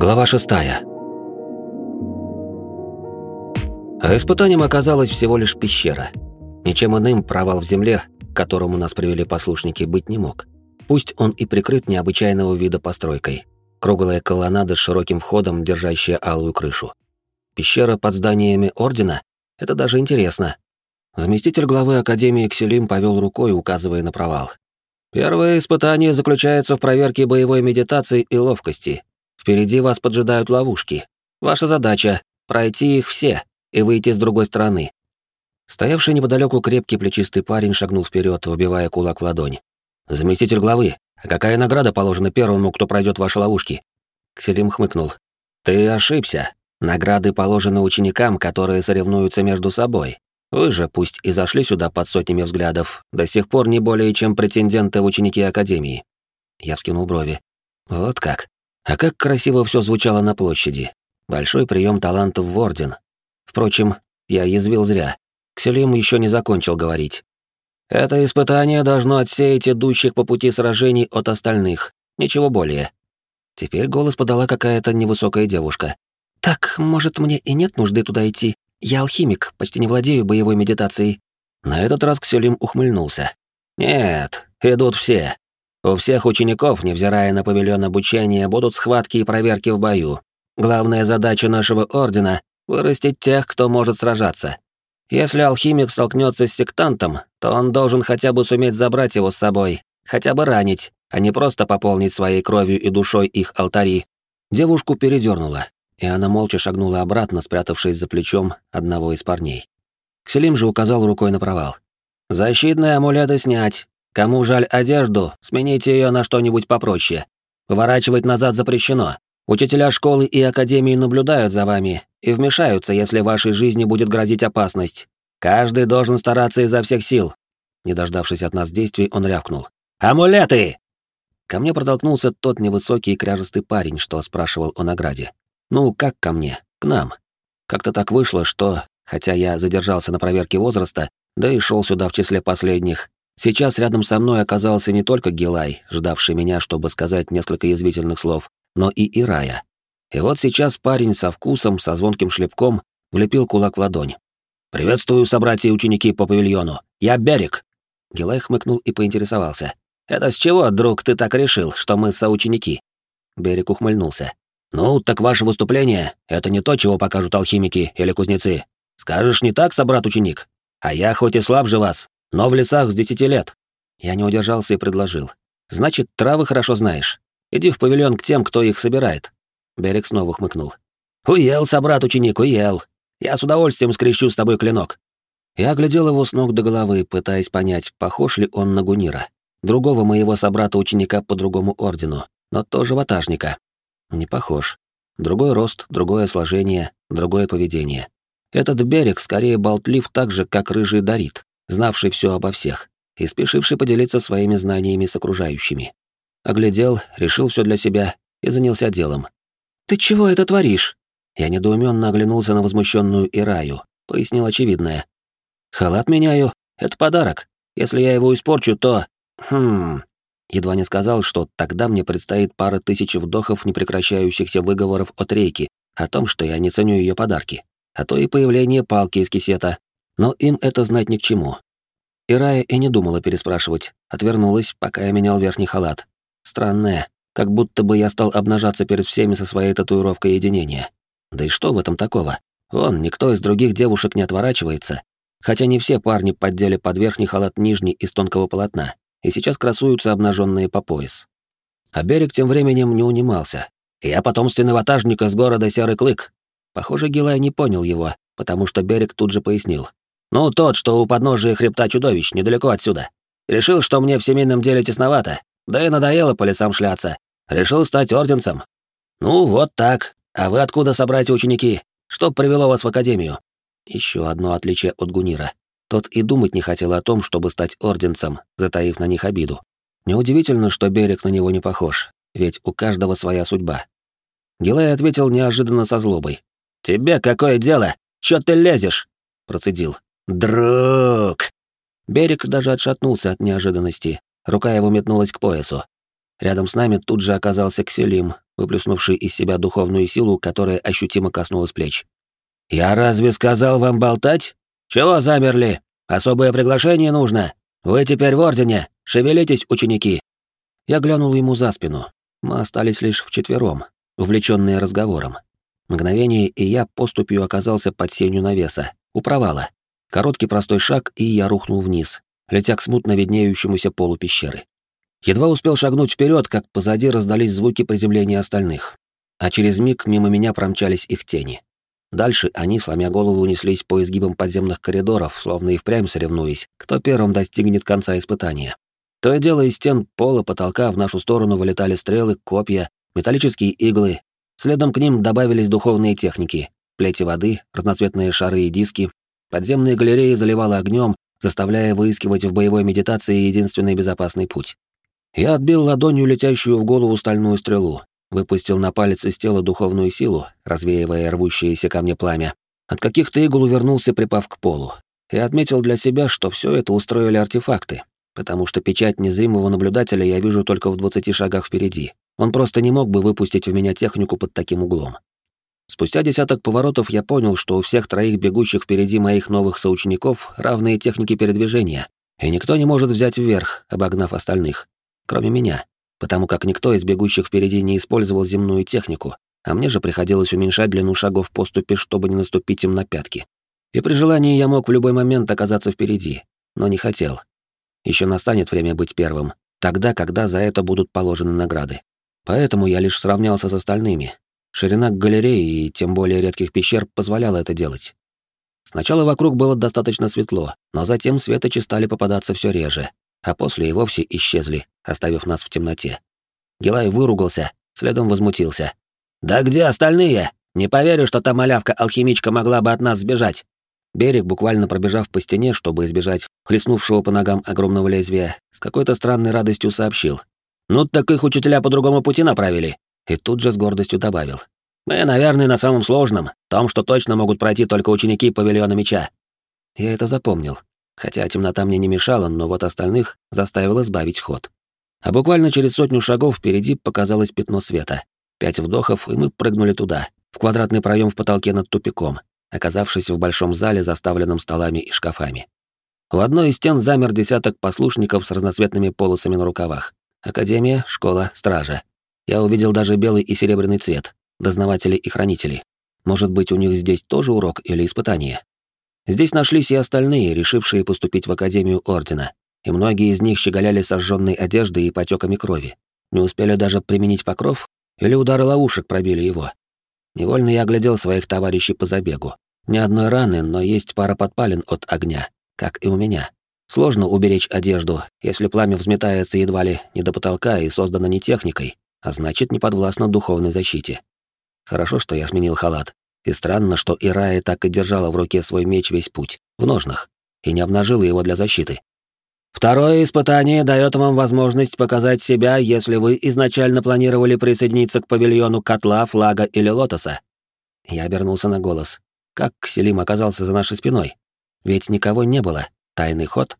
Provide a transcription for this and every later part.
Глава шестая. А испытанием оказалась всего лишь пещера. Ничем иным провал в земле, к которому нас привели послушники, быть не мог. Пусть он и прикрыт необычайного вида постройкой. Круглая колоннада с широким входом, держащая алую крышу. Пещера под зданиями Ордена — это даже интересно. Заместитель главы Академии Кселим повел рукой, указывая на провал. Первое испытание заключается в проверке боевой медитации и ловкости. Впереди вас поджидают ловушки. Ваша задача — пройти их все и выйти с другой стороны. Стоявший неподалеку крепкий плечистый парень шагнул вперед, вбивая кулак в ладонь. «Заместитель главы, а какая награда положена первому, кто пройдет ваши ловушки?» Кселим хмыкнул. «Ты ошибся. Награды положены ученикам, которые соревнуются между собой. Вы же, пусть и зашли сюда под сотнями взглядов, до сих пор не более чем претенденты в ученики Академии». Я вскинул брови. «Вот как. А как красиво все звучало на площади. Большой прием талантов в Орден. Впрочем, я язвил зря. Кселим еще не закончил говорить. Это испытание должно отсеять идущих по пути сражений от остальных. Ничего более. Теперь голос подала какая-то невысокая девушка. «Так, может, мне и нет нужды туда идти? Я алхимик, почти не владею боевой медитацией». На этот раз Кселим ухмыльнулся. «Нет, идут все. У всех учеников, невзирая на павильон обучения, будут схватки и проверки в бою. Главная задача нашего ордена — вырастить тех, кто может сражаться. Если алхимик столкнется с сектантом, то он должен хотя бы суметь забрать его с собой, хотя бы ранить, а не просто пополнить своей кровью и душой их алтари. Девушку передернула, и она молча шагнула обратно, спрятавшись за плечом одного из парней. Кселим же указал рукой на провал. «Защитные амулеты снять, Кому жаль одежду, смените ее на что-нибудь попроще. Поворачивать назад запрещено. Учителя школы и академии наблюдают за вами и вмешаются, если вашей жизни будет грозить опасность. Каждый должен стараться изо всех сил. Не дождавшись от нас действий, он рявкнул. «Амулеты!» Ко мне протолкнулся тот невысокий и кряжестый парень, что спрашивал о награде. Ну, как ко мне? К нам. Как-то так вышло, что, хотя я задержался на проверке возраста, да и шел сюда в числе последних, Сейчас рядом со мной оказался не только Гилай, ждавший меня, чтобы сказать несколько язвительных слов, но и Ирая. И вот сейчас парень со вкусом, со звонким шлепком, влепил кулак в ладонь. «Приветствую, собратья и ученики по павильону. Я Берег». Гилай хмыкнул и поинтересовался. «Это с чего, друг, ты так решил, что мы соученики?» Берег ухмыльнулся. «Ну, так ваше выступление — это не то, чего покажут алхимики или кузнецы. Скажешь, не так, собрат-ученик? А я хоть и слаб же вас, но в лесах с десяти лет. Я не удержался и предложил. Значит, травы хорошо знаешь. Иди в павильон к тем, кто их собирает. Берег снова хмыкнул. Уел, собрат-ученик, уел. Я с удовольствием скрещу с тобой клинок. Я оглядел его с ног до головы, пытаясь понять, похож ли он на Гунира, другого моего собрата-ученика по другому ордену, но тоже ватажника. Не похож. Другой рост, другое сложение, другое поведение. Этот берег скорее болтлив так же, как рыжий Дарит знавший все обо всех и спешивший поделиться своими знаниями с окружающими. Оглядел, решил все для себя и занялся делом. «Ты чего это творишь?» Я недоуменно оглянулся на возмущенную Ираю, пояснил очевидное. «Халат меняю. Это подарок. Если я его испорчу, то... Хм...» Едва не сказал, что тогда мне предстоит пара тысяч вдохов непрекращающихся выговоров от рейки о том, что я не ценю ее подарки, а то и появление палки из кисета, но им это знать ни к чему. Ирая и не думала переспрашивать, отвернулась, пока я менял верхний халат. Странное, как будто бы я стал обнажаться перед всеми со своей татуировкой единения. Да и что в этом такого? Он, никто из других девушек не отворачивается, хотя не все парни поддели под верхний халат нижний из тонкого полотна, и сейчас красуются обнаженные по пояс. А берег тем временем не унимался. «Я потомственный ватажник из города Серый Клык». Похоже, Гилай не понял его, потому что берег тут же пояснил. Ну, тот, что у подножия хребта чудовищ, недалеко отсюда. Решил, что мне в семейном деле тесновато, да и надоело по лесам шляться. Решил стать орденцем. Ну, вот так. А вы откуда, собратья ученики? Что привело вас в академию? Еще одно отличие от Гунира. Тот и думать не хотел о том, чтобы стать орденцем, затаив на них обиду. Неудивительно, что берег на него не похож, ведь у каждого своя судьба. Гилай ответил неожиданно со злобой. «Тебе какое дело? Чё ты лезешь?» Процедил. «Друг!» Берег даже отшатнулся от неожиданности. Рука его метнулась к поясу. Рядом с нами тут же оказался Кселим, выплюснувший из себя духовную силу, которая ощутимо коснулась плеч. «Я разве сказал вам болтать? Чего замерли? Особое приглашение нужно. Вы теперь в Ордене. Шевелитесь, ученики!» Я глянул ему за спину. Мы остались лишь вчетвером, увлеченные разговором. Мгновение, и я поступью оказался под сенью навеса, у провала. Короткий простой шаг, и я рухнул вниз, летя к смутно виднеющемуся полу пещеры. Едва успел шагнуть вперед, как позади раздались звуки приземления остальных, а через миг мимо меня промчались их тени. Дальше они, сломя голову, унеслись по изгибам подземных коридоров, словно и впрямь соревнуясь, кто первым достигнет конца испытания. То и дело из стен пола, потолка в нашу сторону вылетали стрелы, копья, металлические иглы. Следом к ним добавились духовные техники, плети воды, разноцветные шары и диски. Подземные галереи заливало огнем, заставляя выискивать в боевой медитации единственный безопасный путь. Я отбил ладонью летящую в голову стальную стрелу, выпустил на палец из тела духовную силу, развеивая рвущееся ко мне пламя. От каких-то игл увернулся, припав к полу. И отметил для себя, что все это устроили артефакты, потому что печать незримого наблюдателя я вижу только в 20 шагах впереди. Он просто не мог бы выпустить в меня технику под таким углом. Спустя десяток поворотов я понял, что у всех троих бегущих впереди моих новых соучеников равные техники передвижения, и никто не может взять вверх, обогнав остальных, кроме меня потому как никто из бегущих впереди не использовал земную технику, а мне же приходилось уменьшать длину шагов поступи, чтобы не наступить им на пятки. И при желании я мог в любой момент оказаться впереди, но не хотел. Еще настанет время быть первым, тогда, когда за это будут положены награды. Поэтому я лишь сравнялся с остальными. Ширина галереи и тем более редких пещер позволяла это делать. Сначала вокруг было достаточно светло, но затем светочи стали попадаться все реже, а после и вовсе исчезли, оставив нас в темноте. Гилай выругался, следом возмутился. «Да где остальные? Не поверю, что та малявка-алхимичка могла бы от нас сбежать!» Берег, буквально пробежав по стене, чтобы избежать хлестнувшего по ногам огромного лезвия, с какой-то странной радостью сообщил. «Ну так их учителя по другому пути направили!» И тут же с гордостью добавил. «Мы, наверное, на самом сложном, том, что точно могут пройти только ученики павильона меча». Я это запомнил, хотя темнота мне не мешала, но вот остальных заставила сбавить ход. А буквально через сотню шагов впереди показалось пятно света. Пять вдохов, и мы прыгнули туда, в квадратный проем в потолке над тупиком, оказавшись в большом зале, заставленном столами и шкафами. У одной из стен замер десяток послушников с разноцветными полосами на рукавах. Академия, школа, стража. Я увидел даже белый и серебряный цвет, дознаватели и хранители. Может быть, у них здесь тоже урок или испытание? Здесь нашлись и остальные, решившие поступить в Академию Ордена, и многие из них щеголяли сожженной одеждой и потеками крови. Не успели даже применить покров, или удары ловушек пробили его. Невольно я оглядел своих товарищей по забегу. Ни одной раны, но есть пара подпалин от огня, как и у меня. Сложно уберечь одежду, если пламя взметается едва ли не до потолка и создано не техникой, а значит, не подвластно духовной защите. Хорошо, что я сменил халат, и странно, что Ирая так и держала в руке свой меч весь путь, в ножнах, и не обнажила его для защиты. Второе испытание дает вам возможность показать себя, если вы изначально планировали присоединиться к павильону котла, флага или лотоса. Я обернулся на голос. Как Селим оказался за нашей спиной? Ведь никого не было. Тайный ход?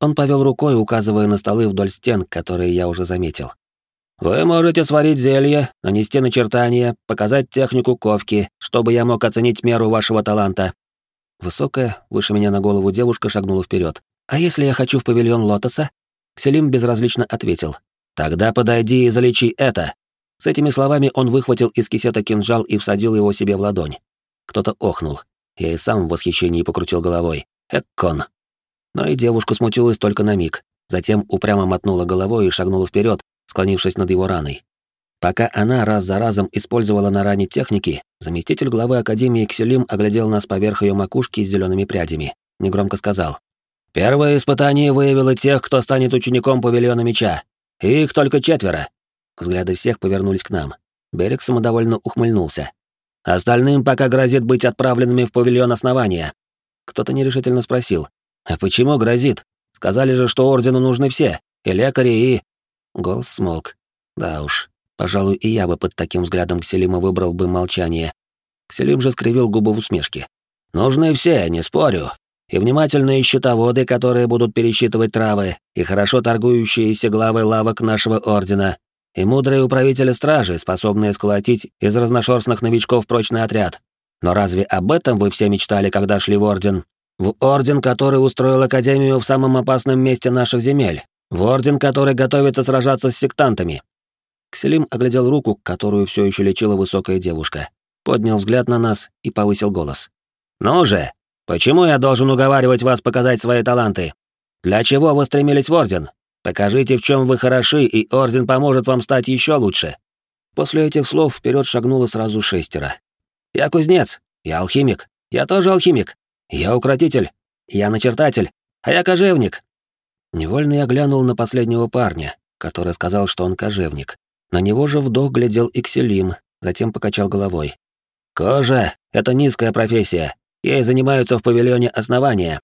Он повел рукой, указывая на столы вдоль стен, которые я уже заметил. Вы можете сварить зелье, нанести начертания, показать технику ковки, чтобы я мог оценить меру вашего таланта. Высокая, выше меня на голову девушка шагнула вперед. А если я хочу в павильон Лотоса? Селим безразлично ответил. Тогда подойди и залечи это. С этими словами он выхватил из кисета кинжал и всадил его себе в ладонь. Кто-то охнул. Я и сам в восхищении покрутил головой. Эккон. Но и девушка смутилась только на миг. Затем упрямо мотнула головой и шагнула вперед, склонившись над его раной. Пока она раз за разом использовала на ране техники, заместитель главы Академии Кселим оглядел нас поверх ее макушки с зелеными прядями. Негромко сказал. «Первое испытание выявило тех, кто станет учеником павильона меча. их только четверо». Взгляды всех повернулись к нам. Берег самодовольно ухмыльнулся. «Остальным пока грозит быть отправленными в павильон основания». Кто-то нерешительно спросил. «А почему грозит? Сказали же, что ордену нужны все. И лекари, и...» Голос смолк. Да уж, пожалуй, и я бы под таким взглядом Кселима выбрал бы молчание. Кселим же скривил губы в усмешке. «Нужны все, не спорю. И внимательные счетоводы, которые будут пересчитывать травы, и хорошо торгующиеся главы лавок нашего ордена. и мудрые управители стражи, способные сколотить из разношерстных новичков прочный отряд. Но разве об этом вы все мечтали, когда шли в Орден? В Орден, который устроил Академию в самом опасном месте наших земель. В Орден, который готовится сражаться с сектантами. Кселим оглядел руку, которую все еще лечила высокая девушка, поднял взгляд на нас и повысил голос. «Ну же, почему я должен уговаривать вас показать свои таланты? Для чего вы стремились в Орден? Покажите, в чем вы хороши, и Орден поможет вам стать еще лучше». После этих слов вперед шагнуло сразу шестеро. «Я кузнец, я алхимик, я тоже алхимик, я укротитель, я начертатель, а я кожевник». Невольно я глянул на последнего парня, который сказал, что он кожевник. На него же вдох глядел и Кселим, затем покачал головой. «Кожа — это низкая профессия. Ей занимаются в павильоне основания».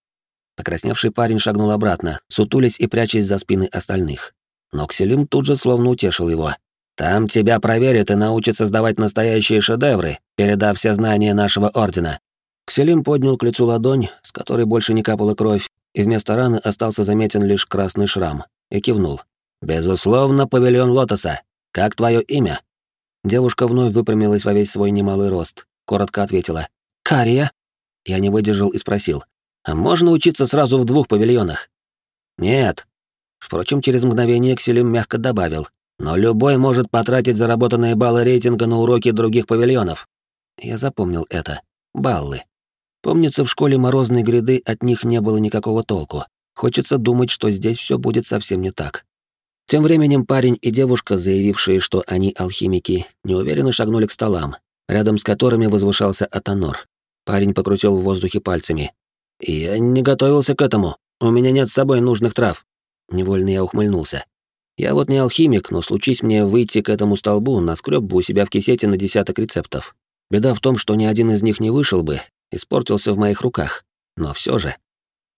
Покрасневший парень шагнул обратно, сутулясь и прячась за спины остальных. Но Кселим тут же словно утешил его. «Там тебя проверят и научат создавать настоящие шедевры, передав все знания нашего ордена». Кселим поднял к лицу ладонь, с которой больше не капала кровь, и вместо раны остался заметен лишь красный шрам, и кивнул. «Безусловно, павильон Лотоса. Как твое имя?» Девушка вновь выпрямилась во весь свой немалый рост, коротко ответила. «Кария». Я не выдержал и спросил. «А можно учиться сразу в двух павильонах?» «Нет». Впрочем, через мгновение Кселим мягко добавил. «Но любой может потратить заработанные баллы рейтинга на уроки других павильонов». Я запомнил это. Баллы. Помнится, в школе Морозной гряды от них не было никакого толку. Хочется думать, что здесь все будет совсем не так. Тем временем парень и девушка, заявившие, что они алхимики, неуверенно шагнули к столам, рядом с которыми возвышался Атонор. Парень покрутил в воздухе пальцами. «Я не готовился к этому. У меня нет с собой нужных трав». Невольно я ухмыльнулся. Я вот не алхимик, но случись мне выйти к этому столбу, наскреб бы у себя в кисете на десяток рецептов. Беда в том, что ни один из них не вышел бы, испортился в моих руках. Но все же.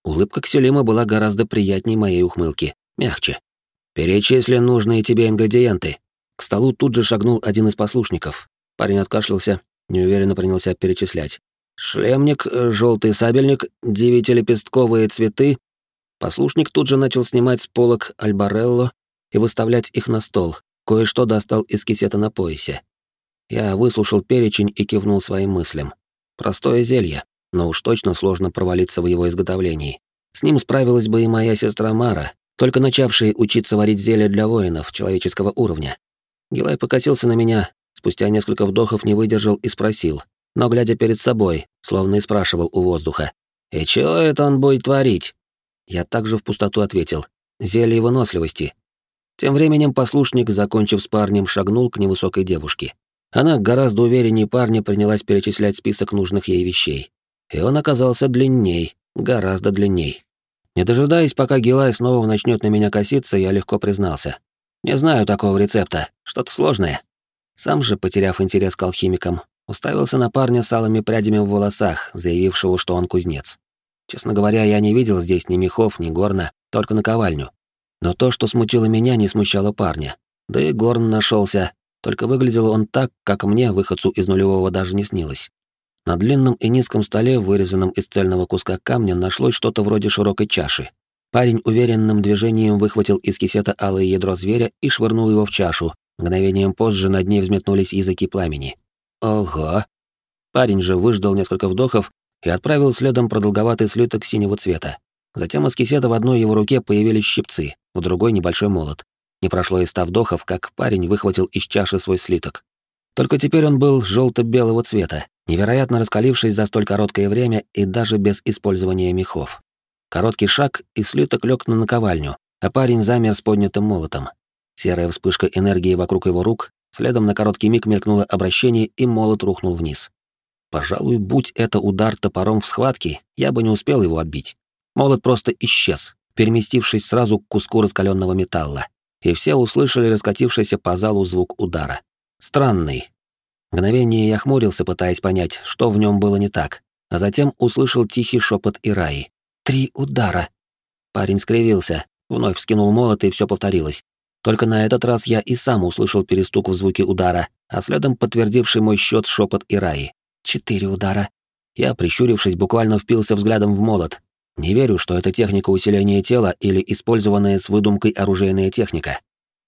Улыбка Кселима была гораздо приятнее моей ухмылки, мягче. «Перечисли нужные тебе ингредиенты». К столу тут же шагнул один из послушников. Парень откашлялся, неуверенно принялся перечислять. «Шлемник, э, желтый сабельник, девятилепестковые цветы». Послушник тут же начал снимать с полок альбарелло и выставлять их на стол. Кое-что достал из кисета на поясе. Я выслушал перечень и кивнул своим мыслям. Простое зелье, но уж точно сложно провалиться в его изготовлении. С ним справилась бы и моя сестра Мара, только начавшие учиться варить зелья для воинов человеческого уровня. Гилай покосился на меня, спустя несколько вдохов не выдержал и спросил, но глядя перед собой, словно и спрашивал у воздуха. «И чего это он будет творить?» Я также в пустоту ответил. «Зелье выносливости». Тем временем послушник, закончив с парнем, шагнул к невысокой девушке. Она гораздо увереннее парня принялась перечислять список нужных ей вещей. И он оказался длинней, гораздо длинней. Не дожидаясь, пока Гилай снова начнет на меня коситься, я легко признался. Не знаю такого рецепта, что-то сложное. Сам же, потеряв интерес к алхимикам, уставился на парня с алыми прядями в волосах, заявившего, что он кузнец. Честно говоря, я не видел здесь ни мехов, ни горна, только наковальню. Но то, что смутило меня, не смущало парня. Да и горн нашелся, только выглядел он так, как мне, выходцу из нулевого, даже не снилось. На длинном и низком столе, вырезанном из цельного куска камня, нашлось что-то вроде широкой чаши. Парень уверенным движением выхватил из кисета алое ядро зверя и швырнул его в чашу. Мгновением позже над ней взметнулись языки пламени. Ого! Парень же выждал несколько вдохов и отправил следом продолговатый слиток синего цвета. Затем из кисета в одной его руке появились щипцы, в другой небольшой молот. Не прошло и ста вдохов, как парень выхватил из чаши свой слиток. Только теперь он был желто-белого цвета, невероятно раскалившись за столь короткое время и даже без использования мехов. Короткий шаг, и слиток лег на наковальню, а парень замер с поднятым молотом. Серая вспышка энергии вокруг его рук, следом на короткий миг мелькнуло обращение, и молот рухнул вниз. Пожалуй, будь это удар топором в схватке, я бы не успел его отбить. Молот просто исчез, переместившись сразу к куску раскаленного металла, и все услышали раскатившийся по залу звук удара. Странный, Мгновение я хмурился, пытаясь понять, что в нем было не так, а затем услышал тихий шепот Ираи. «Три удара!» Парень скривился, вновь вскинул молот, и все повторилось. Только на этот раз я и сам услышал перестук в звуке удара, а следом подтвердивший мой счет шепот Ираи. «Четыре удара!» Я, прищурившись, буквально впился взглядом в молот. Не верю, что это техника усиления тела или использованная с выдумкой оружейная техника.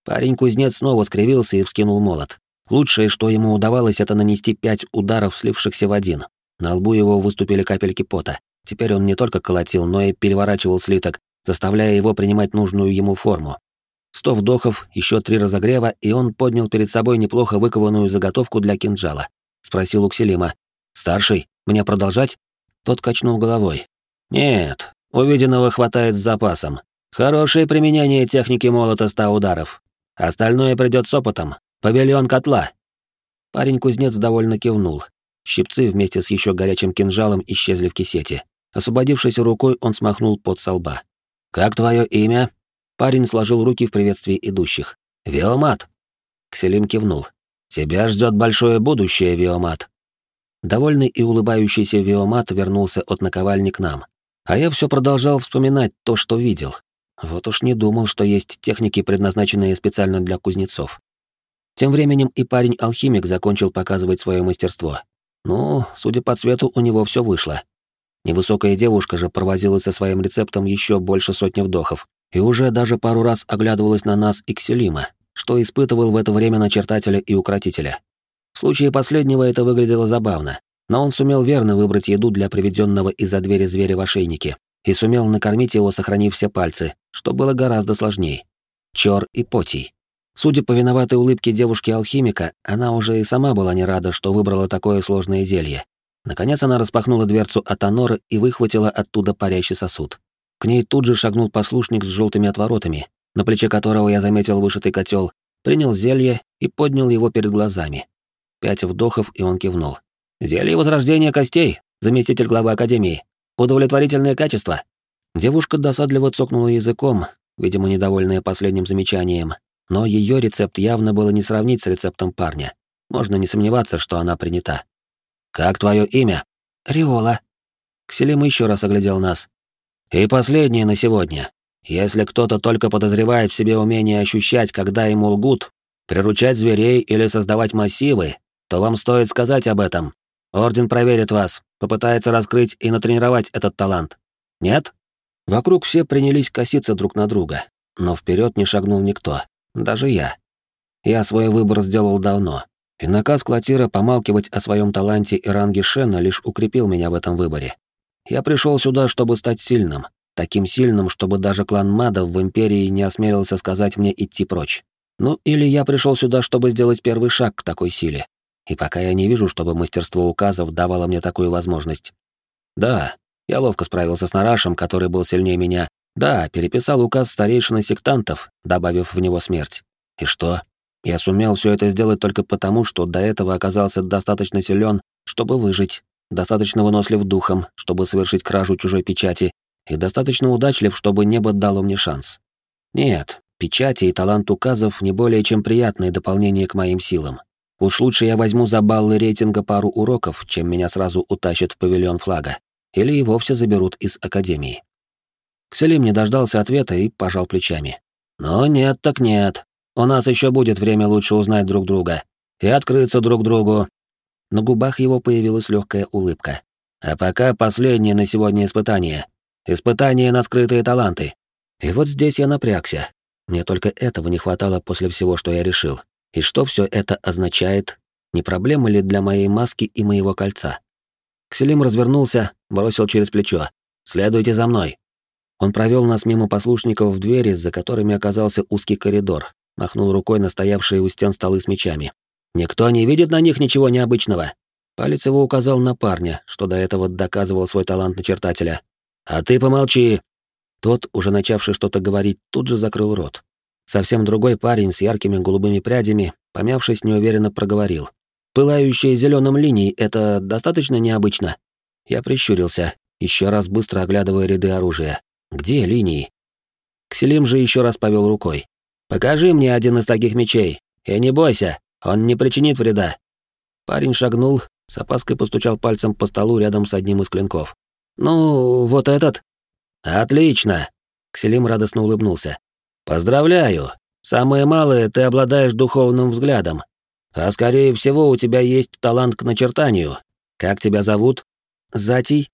Парень-кузнец снова скривился и вскинул молот. Лучшее, что ему удавалось, это нанести пять ударов, слившихся в один. На лбу его выступили капельки пота. Теперь он не только колотил, но и переворачивал слиток, заставляя его принимать нужную ему форму. Сто вдохов, еще три разогрева, и он поднял перед собой неплохо выкованную заготовку для кинжала. Спросил у Кселима. «Старший, мне продолжать?» Тот качнул головой. «Нет, увиденного хватает с запасом. Хорошее применение техники молота ста ударов. Остальное придет с опытом. Павильон котла». Парень-кузнец довольно кивнул. Щипцы вместе с еще горячим кинжалом исчезли в кисете. Освободившись рукой, он смахнул под со лба. «Как твое имя?» Парень сложил руки в приветствии идущих. «Виомат!» Кселим кивнул. «Тебя ждет большое будущее, Виомат!» Довольный и улыбающийся Виомат вернулся от наковальни к нам. А я все продолжал вспоминать то, что видел. Вот уж не думал, что есть техники, предназначенные специально для кузнецов. Тем временем и парень-алхимик закончил показывать свое мастерство. Ну, судя по цвету, у него все вышло. Невысокая девушка же провозилась со своим рецептом еще больше сотни вдохов, и уже даже пару раз оглядывалась на нас и Кселима, что испытывал в это время начертателя и укротителя. В случае последнего это выглядело забавно, но он сумел верно выбрать еду для приведенного из-за двери зверя в ошейнике и сумел накормить его, сохранив все пальцы, что было гораздо сложнее. Чор и Потий. Судя по виноватой улыбке девушки-алхимика, она уже и сама была не рада, что выбрала такое сложное зелье. Наконец она распахнула дверцу от Аноры и выхватила оттуда парящий сосуд. К ней тут же шагнул послушник с желтыми отворотами, на плече которого я заметил вышитый котел, принял зелье и поднял его перед глазами. Пять вдохов, и он кивнул. «Зелье возрождения костей, заместитель главы Академии. Удовлетворительное качество». Девушка досадливо цокнула языком, видимо, недовольная последним замечанием, но ее рецепт явно было не сравнить с рецептом парня. Можно не сомневаться, что она принята. «Как твое имя?» «Риола». Кселим еще раз оглядел нас. И последнее на сегодня. Если кто-то только подозревает в себе умение ощущать, когда ему лгут, приручать зверей или создавать массивы, то вам стоит сказать об этом. Орден проверит вас, попытается раскрыть и натренировать этот талант. Нет? Вокруг все принялись коситься друг на друга, но вперед не шагнул никто, даже я. Я свой выбор сделал давно, и наказ Клотира помалкивать о своем таланте и ранге Шена лишь укрепил меня в этом выборе. Я пришел сюда, чтобы стать сильным, таким сильным, чтобы даже клан Мадов в Империи не осмелился сказать мне идти прочь. Ну, или я пришел сюда, чтобы сделать первый шаг к такой силе. И пока я не вижу, чтобы мастерство указов давало мне такую возможность. Да, я ловко справился с Нарашем, который был сильнее меня. Да, переписал указ старейшины сектантов, добавив в него смерть. И что? Я сумел все это сделать только потому, что до этого оказался достаточно силен, чтобы выжить, достаточно вынослив духом, чтобы совершить кражу чужой печати, и достаточно удачлив, чтобы небо дало мне шанс. Нет, печати и талант указов не более чем приятное дополнение к моим силам. Уж лучше я возьму за баллы рейтинга пару уроков, чем меня сразу утащат в павильон флага, или и вовсе заберут из академии. Кселим не дождался ответа и пожал плечами. «Но нет так нет. У нас еще будет время лучше узнать друг друга и открыться друг другу, на губах его появилась легкая улыбка. А пока последнее на сегодня испытание. Испытание на скрытые таланты. И вот здесь я напрягся. Мне только этого не хватало после всего, что я решил. И что все это означает? Не проблема ли для моей маски и моего кольца? Кселим развернулся, бросил через плечо. «Следуйте за мной». Он провел нас мимо послушников в двери, за которыми оказался узкий коридор, махнул рукой на стоявшие у стен столы с мечами. Никто не видит на них ничего необычного. Палец его указал на парня, что до этого доказывал свой талант начертателя. А ты помолчи. Тот, уже начавший что-то говорить, тут же закрыл рот. Совсем другой парень с яркими голубыми прядями, помявшись, неуверенно проговорил. «Пылающие зеленым линии — это достаточно необычно?» Я прищурился, еще раз быстро оглядывая ряды оружия. «Где линии?» Кселим же еще раз повел рукой. «Покажи мне один из таких мечей, и не бойся, он не причинит вреда. Парень шагнул, с опаской постучал пальцем по столу рядом с одним из клинков. Ну, вот этот. Отлично. Кселим радостно улыбнулся. Поздравляю. Самое малое, ты обладаешь духовным взглядом. А скорее всего, у тебя есть талант к начертанию. Как тебя зовут? Затий?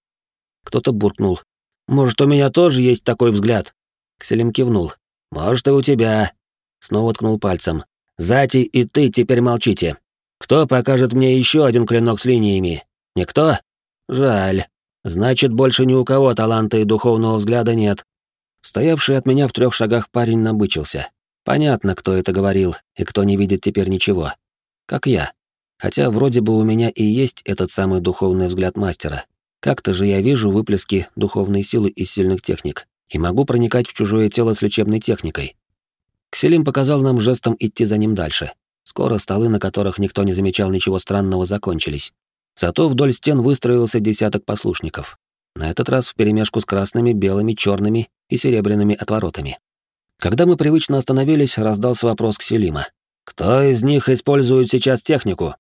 Кто-то буркнул. Может, у меня тоже есть такой взгляд? Кселим кивнул. Может, и у тебя. Снова ткнул пальцем. «Зати и ты теперь молчите. Кто покажет мне еще один клинок с линиями? Никто? Жаль. Значит, больше ни у кого таланта и духовного взгляда нет». Стоявший от меня в трех шагах парень набычился. Понятно, кто это говорил и кто не видит теперь ничего. Как я. Хотя вроде бы у меня и есть этот самый духовный взгляд мастера. Как-то же я вижу выплески духовной силы из сильных техник и могу проникать в чужое тело с лечебной техникой. Кселим показал нам жестом идти за ним дальше. Скоро столы, на которых никто не замечал ничего странного, закончились. Зато вдоль стен выстроился десяток послушников. На этот раз вперемешку с красными, белыми, черными и серебряными отворотами. Когда мы привычно остановились, раздался вопрос Кселима. «Кто из них использует сейчас технику?»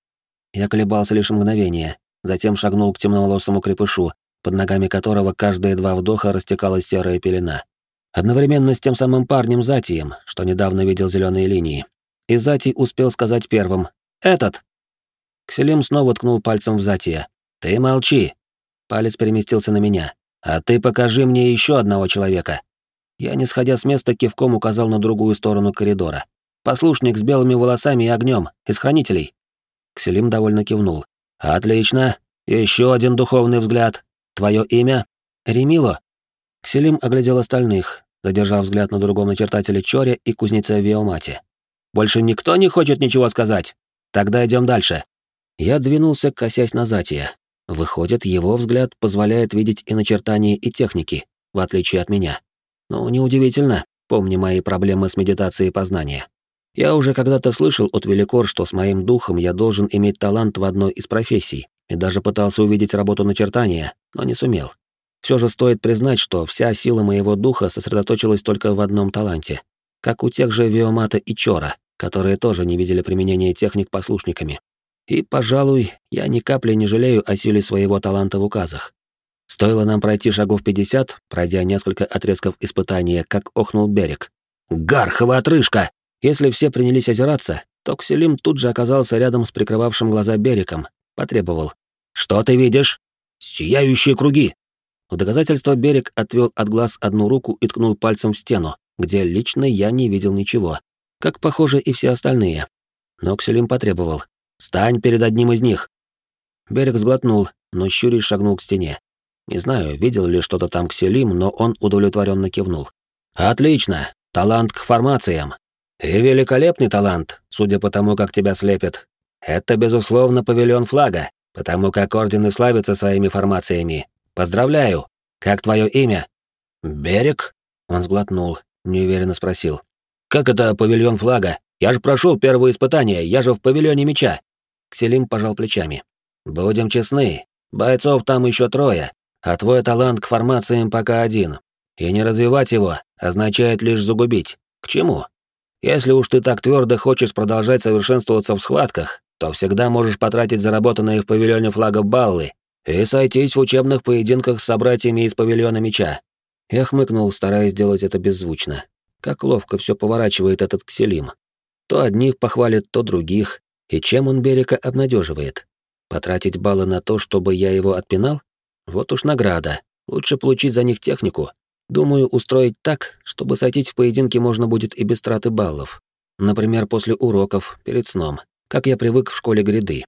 Я колебался лишь мгновение, затем шагнул к темноволосому крепышу, под ногами которого каждые два вдоха растекалась серая пелена. Одновременно с тем самым парнем Затием, что недавно видел зеленые линии. И Затий успел сказать первым «Этот!». Кселим снова ткнул пальцем в Затия. «Ты молчи!» Палец переместился на меня. «А ты покажи мне еще одного человека!» Я, не сходя с места, кивком указал на другую сторону коридора. «Послушник с белыми волосами и огнем, из хранителей!» Кселим довольно кивнул. «Отлично. Еще один духовный взгляд. Твое имя?» «Ремило». Кселим оглядел остальных, задержав взгляд на другом начертателе Чоре и кузнеце Виомате. «Больше никто не хочет ничего сказать? Тогда идем дальше». Я двинулся, косясь на Затия. Выходит, его взгляд позволяет видеть и начертания, и техники, в отличие от меня. Ну, неудивительно, помни мои проблемы с медитацией познания. Я уже когда-то слышал от Великор, что с моим духом я должен иметь талант в одной из профессий, и даже пытался увидеть работу начертания, но не сумел. Все же стоит признать, что вся сила моего духа сосредоточилась только в одном таланте, как у тех же Виомата и Чора, которые тоже не видели применения техник послушниками. И, пожалуй, я ни капли не жалею о силе своего таланта в указах. Стоило нам пройти шагов 50, пройдя несколько отрезков испытания, как охнул берег. «Гархова отрыжка!» Если все принялись озираться, то Кселим тут же оказался рядом с прикрывавшим глаза берегом, потребовал. «Что ты видишь?» «Сияющие круги!» В доказательство берег отвел от глаз одну руку и ткнул пальцем в стену, где лично я не видел ничего, как, похоже, и все остальные. Но Кселим потребовал. «Стань перед одним из них!» Берег сглотнул, но щурий шагнул к стене. Не знаю, видел ли что-то там Кселим, но он удовлетворенно кивнул. «Отлично! Талант к формациям! И великолепный талант, судя по тому, как тебя слепят. Это, безусловно, павильон флага, потому как ордены славятся своими формациями. Поздравляю! Как твое имя?» «Берег?» Он сглотнул, неуверенно спросил. «Как это павильон флага? Я же прошел первое испытание, я же в павильоне меча!» Кселим пожал плечами. «Будем честны, бойцов там еще трое, а твой талант к формациям пока один. И не развивать его означает лишь загубить. К чему? Если уж ты так твердо хочешь продолжать совершенствоваться в схватках, то всегда можешь потратить заработанные в павильоне флага баллы и сойтись в учебных поединках с собратьями из павильона меча. Я хмыкнул, стараясь сделать это беззвучно. Как ловко все поворачивает этот Кселим. То одних похвалит, то других. И чем он берега обнадеживает? Потратить баллы на то, чтобы я его отпинал? Вот уж награда. Лучше получить за них технику, Думаю, устроить так, чтобы сойтись в поединке можно будет и без траты баллов. Например, после уроков, перед сном, как я привык в школе гряды.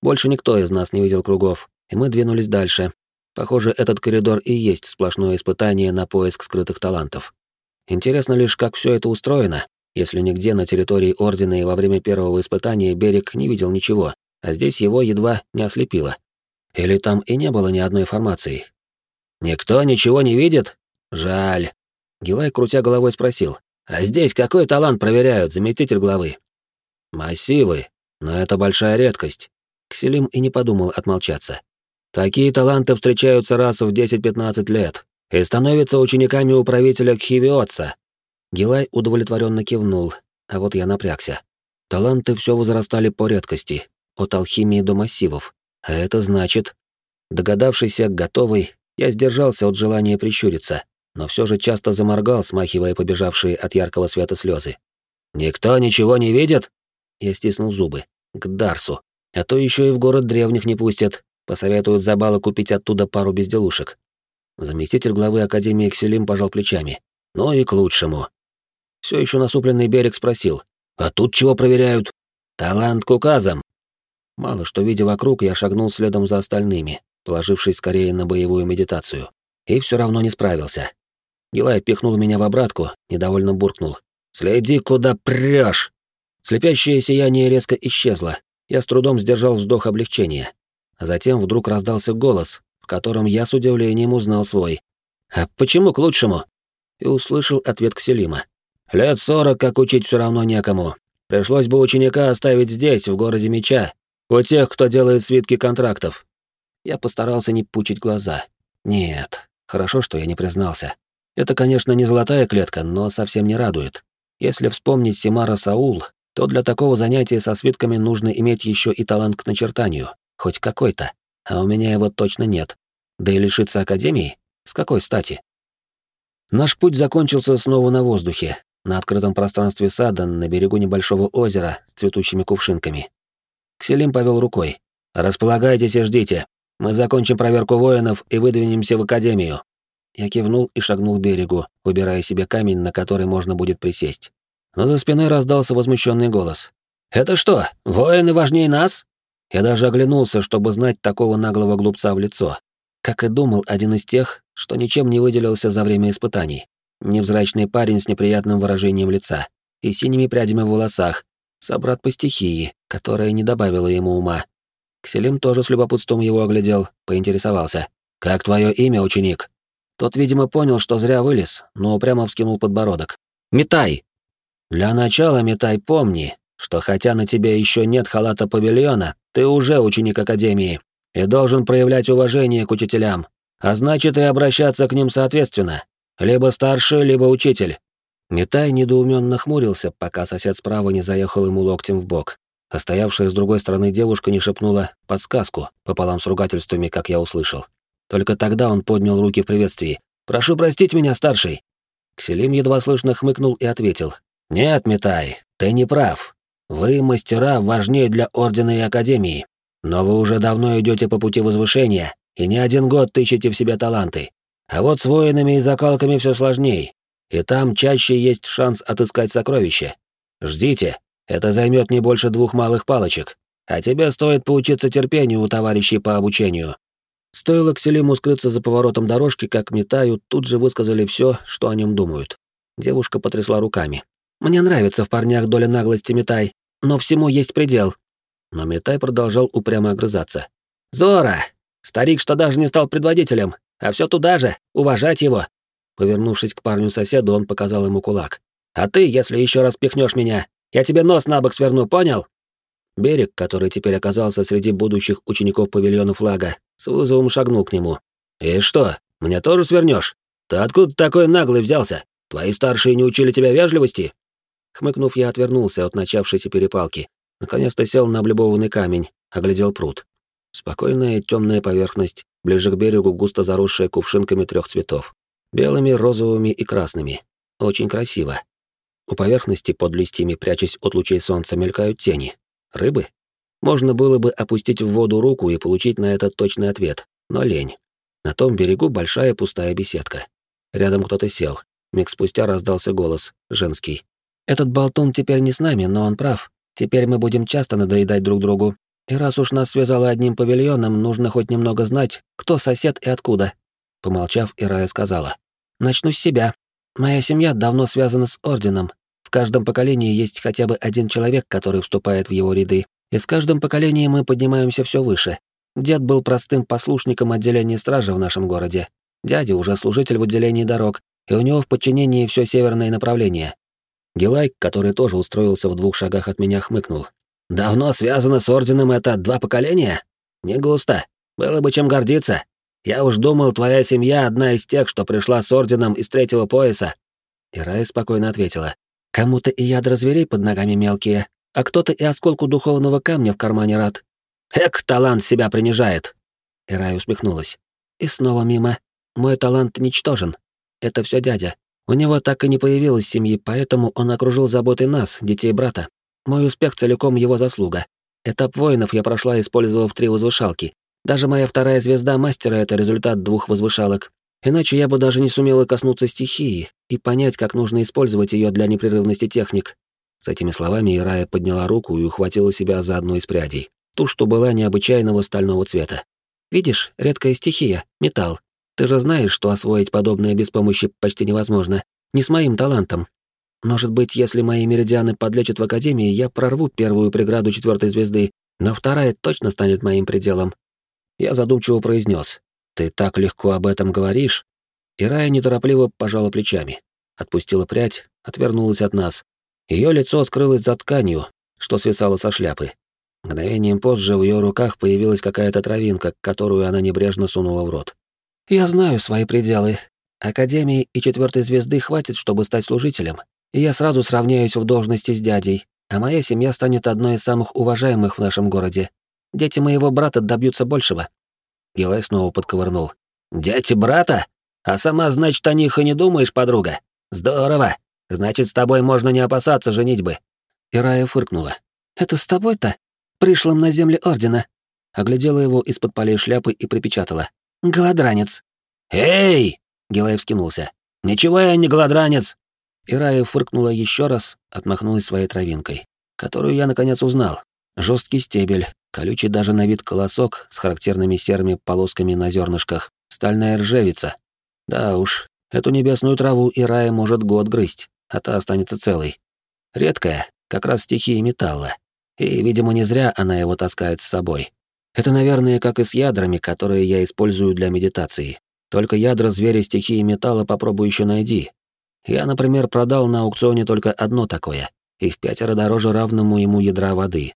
Больше никто из нас не видел кругов, и мы двинулись дальше. Похоже, этот коридор и есть сплошное испытание на поиск скрытых талантов. Интересно лишь, как все это устроено, если нигде на территории Ордена и во время первого испытания берег не видел ничего, а здесь его едва не ослепило. Или там и не было ни одной формации, «Никто ничего не видит? Жаль». Гилай, крутя головой, спросил. «А здесь какой талант проверяют, заместитель главы?» «Массивы, но это большая редкость». Кселим и не подумал отмолчаться. «Такие таланты встречаются раз в 10-15 лет и становятся учениками управителя Кхивиотса». Гилай удовлетворенно кивнул, а вот я напрягся. Таланты все возрастали по редкости, от алхимии до массивов. А это значит... Догадавшийся, готовый, я сдержался от желания прищуриться, но все же часто заморгал, смахивая побежавшие от яркого света слезы. «Никто ничего не видит?» Я стиснул зубы. «К Дарсу. А то еще и в город древних не пустят. Посоветуют за баллы купить оттуда пару безделушек». Заместитель главы Академии Кселим пожал плечами. «Ну и к лучшему». Все еще насупленный берег спросил. «А тут чего проверяют?» «Талант к указам». Мало что видя вокруг, я шагнул следом за остальными, положившись скорее на боевую медитацию. И все равно не справился. Гилай пихнул меня в обратку, недовольно буркнул. «Следи, куда прешь!» Слепящее сияние резко исчезло. Я с трудом сдержал вздох облегчения. А затем вдруг раздался голос, в котором я с удивлением узнал свой. «А почему к лучшему?» И услышал ответ Кселима. «Лет сорок, как учить все равно некому. Пришлось бы ученика оставить здесь, в городе меча, у тех, кто делает свитки контрактов». Я постарался не пучить глаза. Нет, хорошо, что я не признался. Это, конечно, не золотая клетка, но совсем не радует. Если вспомнить Симара Саул, то для такого занятия со свитками нужно иметь еще и талант к начертанию, хоть какой-то, а у меня его точно нет. Да и лишиться академии? С какой стати? Наш путь закончился снова на воздухе, на открытом пространстве сада, на берегу небольшого озера с цветущими кувшинками. Кселим повел рукой. «Располагайтесь и ждите. Мы закончим проверку воинов и выдвинемся в академию». Я кивнул и шагнул к берегу, выбирая себе камень, на который можно будет присесть но за спиной раздался возмущенный голос. «Это что, воины важнее нас?» Я даже оглянулся, чтобы знать такого наглого глупца в лицо. Как и думал, один из тех, что ничем не выделился за время испытаний. Невзрачный парень с неприятным выражением лица и синими прядями в волосах, собрат по стихии, которая не добавила ему ума. Кселим тоже с любопытством его оглядел, поинтересовался. «Как твое имя, ученик?» Тот, видимо, понял, что зря вылез, но упрямо вскинул подбородок. «Метай!» Для начала, Метай, помни, что хотя на тебе еще нет халата павильона, ты уже ученик Академии и должен проявлять уважение к учителям, а значит и обращаться к ним соответственно. Либо старший, либо учитель. Метай недоуменно хмурился, пока сосед справа не заехал ему локтем в бок. А с другой стороны девушка не шепнула подсказку, пополам с ругательствами, как я услышал. Только тогда он поднял руки в приветствии. «Прошу простить меня, старший!» Кселим едва слышно хмыкнул и ответил, «Нет, Митай, ты не прав. Вы, мастера, важнее для Ордена и Академии. Но вы уже давно идете по пути возвышения, и не один год тыщете в себе таланты. А вот с воинами и закалками все сложнее, и там чаще есть шанс отыскать сокровища. Ждите, это займет не больше двух малых палочек, а тебе стоит поучиться терпению у товарищей по обучению». Стоило Кселиму скрыться за поворотом дорожки, как Метаю тут же высказали все, что о нем думают. Девушка потрясла руками. Мне нравится в парнях доля наглости Митай, но всему есть предел». Но Митай продолжал упрямо огрызаться. «Зора! Старик, что даже не стал предводителем, а все туда же, уважать его!» Повернувшись к парню-соседу, он показал ему кулак. «А ты, если еще раз пихнешь меня, я тебе нос на бок сверну, понял?» Берег, который теперь оказался среди будущих учеников павильона флага, с вызовом шагнул к нему. «И что, мне тоже свернешь? Ты откуда такой наглый взялся? Твои старшие не учили тебя вежливости?» Хмыкнув, я отвернулся от начавшейся перепалки. Наконец-то сел на облюбованный камень, оглядел пруд. Спокойная темная поверхность, ближе к берегу густо заросшая кувшинками трех цветов. Белыми, розовыми и красными. Очень красиво. У поверхности под листьями, прячась от лучей солнца, мелькают тени. Рыбы? Можно было бы опустить в воду руку и получить на это точный ответ, но лень. На том берегу большая пустая беседка. Рядом кто-то сел. Миг спустя раздался голос, женский. Этот болтун теперь не с нами, но он прав. Теперь мы будем часто надоедать друг другу. И раз уж нас связало одним павильоном, нужно хоть немного знать, кто сосед и откуда. Помолчав, Ирая сказала. Начну с себя. Моя семья давно связана с Орденом. В каждом поколении есть хотя бы один человек, который вступает в его ряды. И с каждым поколением мы поднимаемся все выше. Дед был простым послушником отделения стражи в нашем городе. Дядя уже служитель в отделении дорог, и у него в подчинении все северное направление. Гилай, который тоже устроился в двух шагах от меня, хмыкнул. «Давно связано с Орденом это два поколения? Не густо. Было бы чем гордиться. Я уж думал, твоя семья одна из тех, что пришла с Орденом из третьего пояса». Ирая спокойно ответила. «Кому-то и ядра зверей под ногами мелкие, а кто-то и осколку духовного камня в кармане рад. Эк, талант себя принижает!» Ирая усмехнулась. «И снова мимо. Мой талант ничтожен. Это все дядя. У него так и не появилось семьи, поэтому он окружил заботой нас, детей брата. Мой успех целиком его заслуга. Этап воинов я прошла, использовав три возвышалки. Даже моя вторая звезда мастера — это результат двух возвышалок. Иначе я бы даже не сумела коснуться стихии и понять, как нужно использовать ее для непрерывности техник. С этими словами Ирая подняла руку и ухватила себя за одну из прядей, ту, что была необычайного стального цвета. «Видишь, редкая стихия, металл. Ты же знаешь, что освоить подобное без помощи почти невозможно. Не с моим талантом. Может быть, если мои меридианы подлечат в Академии, я прорву первую преграду четвертой звезды, но вторая точно станет моим пределом. Я задумчиво произнес: «Ты так легко об этом говоришь?» И Рая неторопливо пожала плечами, отпустила прядь, отвернулась от нас. Ее лицо скрылось за тканью, что свисало со шляпы. Мгновением позже в ее руках появилась какая-то травинка, которую она небрежно сунула в рот. «Я знаю свои пределы. Академии и четвертой звезды хватит, чтобы стать служителем, и я сразу сравняюсь в должности с дядей, а моя семья станет одной из самых уважаемых в нашем городе. Дети моего брата добьются большего». Гилай снова подковырнул. «Дети брата? А сама, значит, о них и не думаешь, подруга? Здорово! Значит, с тобой можно не опасаться женитьбы». Ирая фыркнула. «Это с тобой-то? Пришлым на земле Ордена?» Оглядела его из-под полей шляпы и припечатала. «Голодранец». «Эй!» — Гилай вскинулся. «Ничего я не голодранец. Ирая фыркнула еще раз, отмахнулась своей травинкой, которую я наконец узнал. Жесткий стебель, колючий даже на вид колосок с характерными серыми полосками на зернышках, стальная ржавица. Да уж, эту небесную траву Ирая может год грызть, а та останется целой. Редкая, как раз стихия металла. И, видимо, не зря она его таскает с собой. Это, наверное, как и с ядрами, которые я использую для медитации. Только ядра зверя стихии металла попробуй еще найди, я, например, продал на аукционе только одно такое, и в пятеро дороже равному ему ядра воды.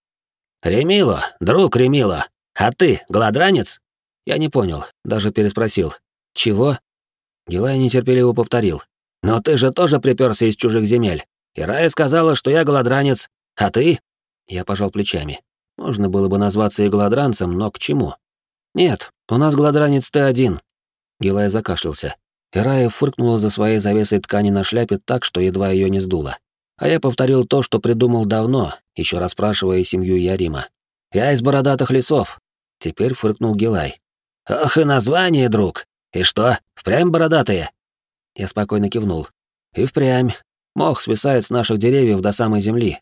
«Ремило, друг Ремило, а ты голодранец?» Я не понял, даже переспросил. «Чего?» Гилай нетерпеливо повторил. «Но ты же тоже приперся из чужих земель. И Рая сказала, что я голодранец. А ты?» Я пожал плечами. Можно было бы назваться и голодранцем, но к чему? «Нет, у нас голодранец ты один». Гилай закашлялся. Ирая фыркнула за своей завесой ткани на шляпе так, что едва ее не сдуло. А я повторил то, что придумал давно, еще расспрашивая семью Ярима. «Я из бородатых лесов», — теперь фыркнул Гилай. «Ох и название, друг! И что, впрямь бородатые?» Я спокойно кивнул. «И впрямь. Мох свисает с наших деревьев до самой земли.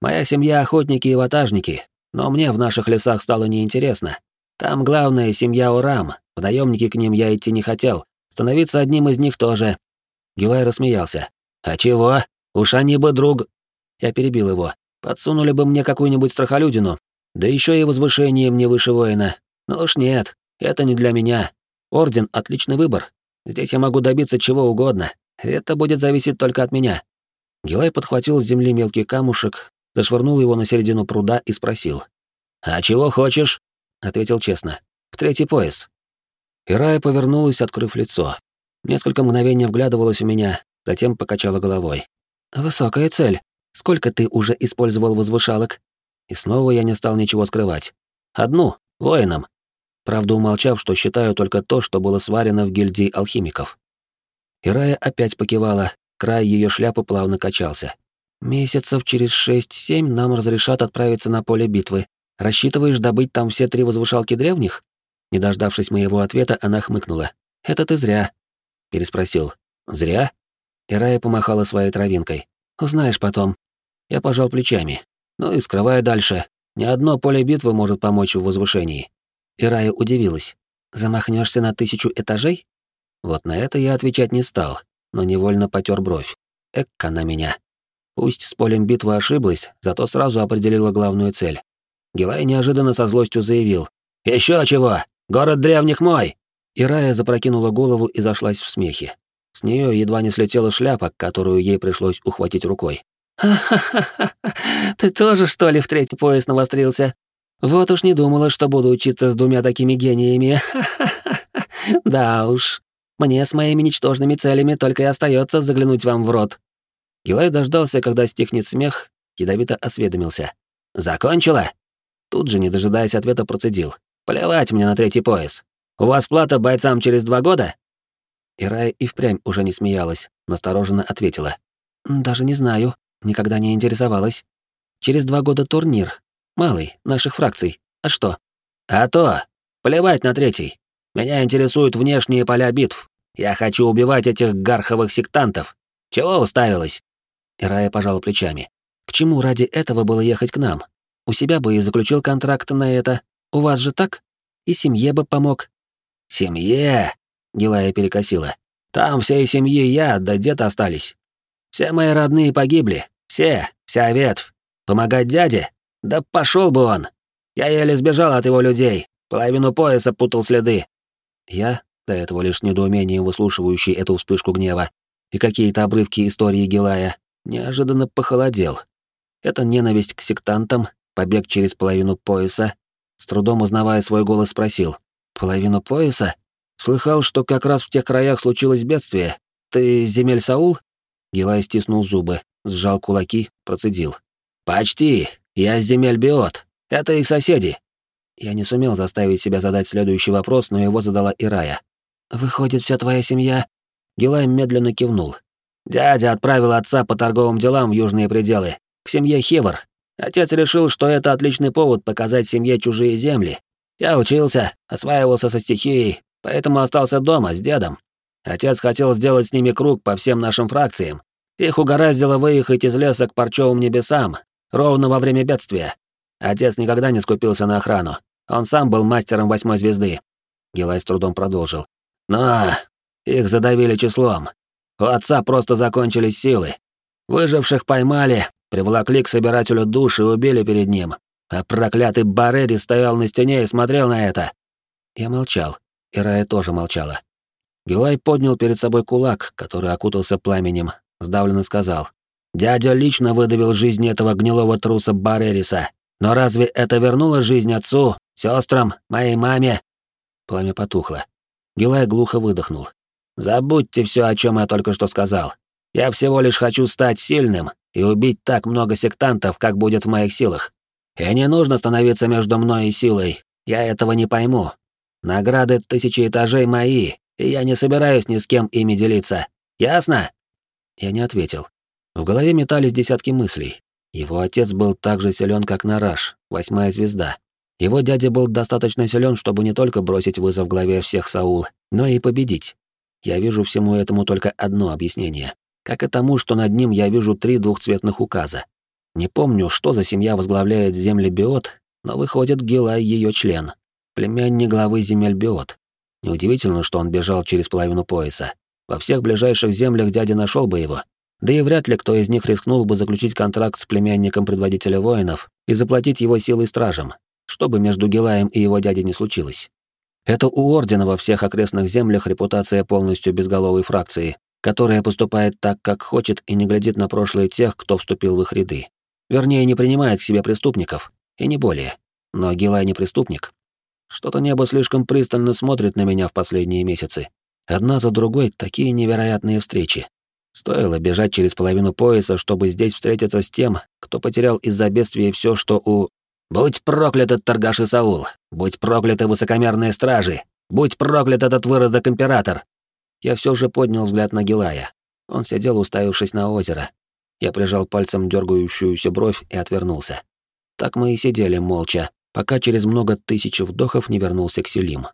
Моя семья — охотники и ватажники, но мне в наших лесах стало неинтересно. Там главная семья Урам, в наемники к ним я идти не хотел, Становиться одним из них тоже. Гилай рассмеялся. А чего? Уж они бы друг... Я перебил его. Подсунули бы мне какую-нибудь страхолюдину. Да еще и возвышение мне выше воина. Но уж нет, это не для меня. Орден — отличный выбор. Здесь я могу добиться чего угодно. Это будет зависеть только от меня. Гилай подхватил с земли мелкий камушек, зашвырнул его на середину пруда и спросил. «А чего хочешь?» — ответил честно. «В третий пояс. Ирая повернулась, открыв лицо. Несколько мгновений вглядывалась в меня, затем покачала головой. «Высокая цель. Сколько ты уже использовал возвышалок?» И снова я не стал ничего скрывать. «Одну, воином». Правда, умолчав, что считаю только то, что было сварено в гильдии алхимиков. Ирая опять покивала, край ее шляпы плавно качался. «Месяцев через шесть-семь нам разрешат отправиться на поле битвы. Рассчитываешь добыть там все три возвышалки древних?» Не дождавшись моего ответа, она хмыкнула. «Это ты зря», — переспросил. «Зря?» Ирая помахала своей травинкой. «Узнаешь потом». Я пожал плечами. Ну и скрывая дальше. Ни одно поле битвы может помочь в возвышении. Ирая удивилась. Замахнешься на тысячу этажей? Вот на это я отвечать не стал, но невольно потер бровь. Экка на меня. Пусть с полем битвы ошиблась, зато сразу определила главную цель. Гилай неожиданно со злостью заявил. «Еще чего? Город древних мой!» И Рая запрокинула голову и зашлась в смехе. С нее едва не слетела шляпа, которую ей пришлось ухватить рукой. «Ха-ха-ха! Ты тоже, что ли, в третий пояс навострился? Вот уж не думала, что буду учиться с двумя такими гениями. Да уж, мне с моими ничтожными целями только и остается заглянуть вам в рот». Гилай дождался, когда стихнет смех, ядовито осведомился. «Закончила?» Тут же, не дожидаясь ответа, процедил. Плевать мне на третий пояс. У вас плата бойцам через два года?» Ирая и впрямь уже не смеялась, настороженно ответила. «Даже не знаю, никогда не интересовалась. Через два года турнир. Малый, наших фракций. А что?» «А то! Плевать на третий. Меня интересуют внешние поля битв. Я хочу убивать этих гарховых сектантов. Чего уставилась?» Ирая пожала плечами. «К чему ради этого было ехать к нам? У себя бы и заключил контракт на это. У вас же так? И семье бы помог». «Семье?» — Гилая перекосила. «Там всей семьи я да дед остались. Все мои родные погибли. Все, вся ветвь. Помогать дяде? Да пошел бы он. Я еле сбежал от его людей. Половину пояса путал следы. Я, до этого лишь недоумением выслушивающий эту вспышку гнева и какие-то обрывки истории Гилая, неожиданно похолодел. Эта ненависть к сектантам, побег через половину пояса, с трудом узнавая свой голос, спросил. «Половину пояса? Слыхал, что как раз в тех краях случилось бедствие. Ты земель Саул?» Гилай стиснул зубы, сжал кулаки, процедил. «Почти. Я земель Биот. Это их соседи». Я не сумел заставить себя задать следующий вопрос, но его задала Ирая. «Выходит, вся твоя семья...» Гилай медленно кивнул. «Дядя отправил отца по торговым делам в южные пределы, к семье Хевер. Отец решил, что это отличный повод показать семье чужие земли. Я учился, осваивался со стихией, поэтому остался дома с дедом. Отец хотел сделать с ними круг по всем нашим фракциям. Их угораздило выехать из леса к парчевым небесам, ровно во время бедствия. Отец никогда не скупился на охрану. Он сам был мастером восьмой звезды. Гилай с трудом продолжил. Но их задавили числом. У отца просто закончились силы. Выживших поймали, приволокли к собирателю душ и убили перед ним. А проклятый Барери стоял на стене и смотрел на это. Я молчал. И Рая тоже молчала. Гилай поднял перед собой кулак, который окутался пламенем, сдавленно сказал. «Дядя лично выдавил жизнь этого гнилого труса Барериса. Но разве это вернуло жизнь отцу, сестрам, моей маме?» Пламя потухло. Гилай глухо выдохнул. «Забудьте все, о чем я только что сказал. Я всего лишь хочу стать сильным и убить так много сектантов, как будет в моих силах. И не нужно становиться между мной и силой. Я этого не пойму. Награды тысячи этажей мои, и я не собираюсь ни с кем ими делиться. Ясно?» Я не ответил. В голове метались десятки мыслей. Его отец был так же силен, как Нараш, восьмая звезда. Его дядя был достаточно силен, чтобы не только бросить вызов главе всех Саул, но и победить. Я вижу всему этому только одно объяснение. Как и тому, что над ним я вижу три двухцветных указа. Не помню, что за семья возглавляет земли Биот, но выходит Гилай ее член. Племянник главы земель Биот. Неудивительно, что он бежал через половину пояса. Во всех ближайших землях дядя нашел бы его. Да и вряд ли кто из них рискнул бы заключить контракт с племянником предводителя воинов и заплатить его силой стражам, что бы между Гилаем и его дядей не случилось. Это у Ордена во всех окрестных землях репутация полностью безголовой фракции, которая поступает так, как хочет и не глядит на прошлое тех, кто вступил в их ряды. Вернее, не принимает к себе преступников, и не более. Но Гилай не преступник. Что-то небо слишком пристально смотрит на меня в последние месяцы. Одна за другой такие невероятные встречи. Стоило бежать через половину пояса, чтобы здесь встретиться с тем, кто потерял из-за бедствия все, что у Будь проклят этот торгаш Саул! Будь прокляты высокомерные стражи! Будь проклят этот выродок-император!» Я все же поднял взгляд на Гилая. Он сидел, уставившись на озеро. Я прижал пальцем дергающуюся бровь и отвернулся. Так мы и сидели молча, пока через много тысяч вдохов не вернулся к Селим.